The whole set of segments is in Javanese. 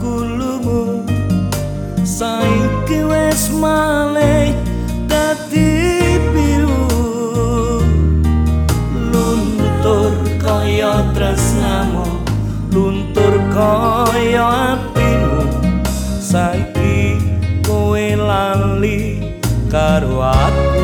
kulumu saiki wis malih dadi biru luntur kaya tresnamu luntur kaya atimu. Saiki kowe lali karo aku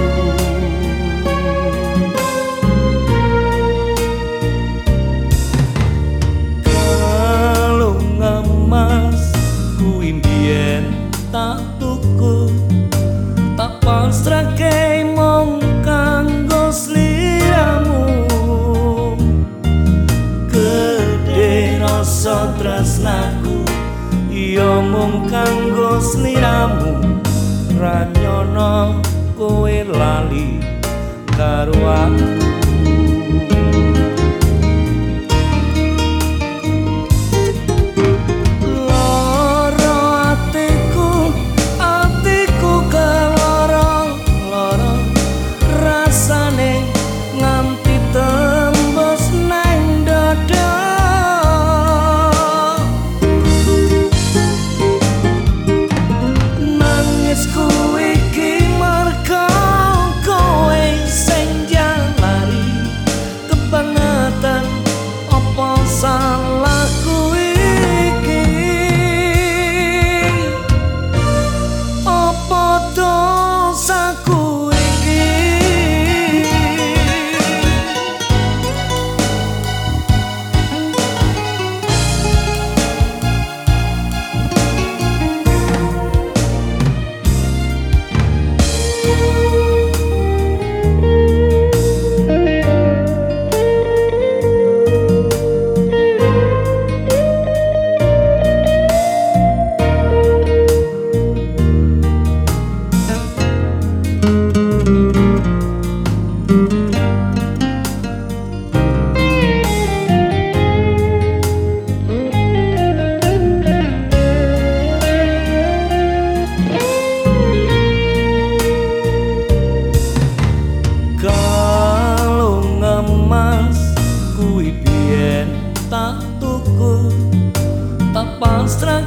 tresnaku iya mung kanggo sliramu ranyono kowe lali karo aku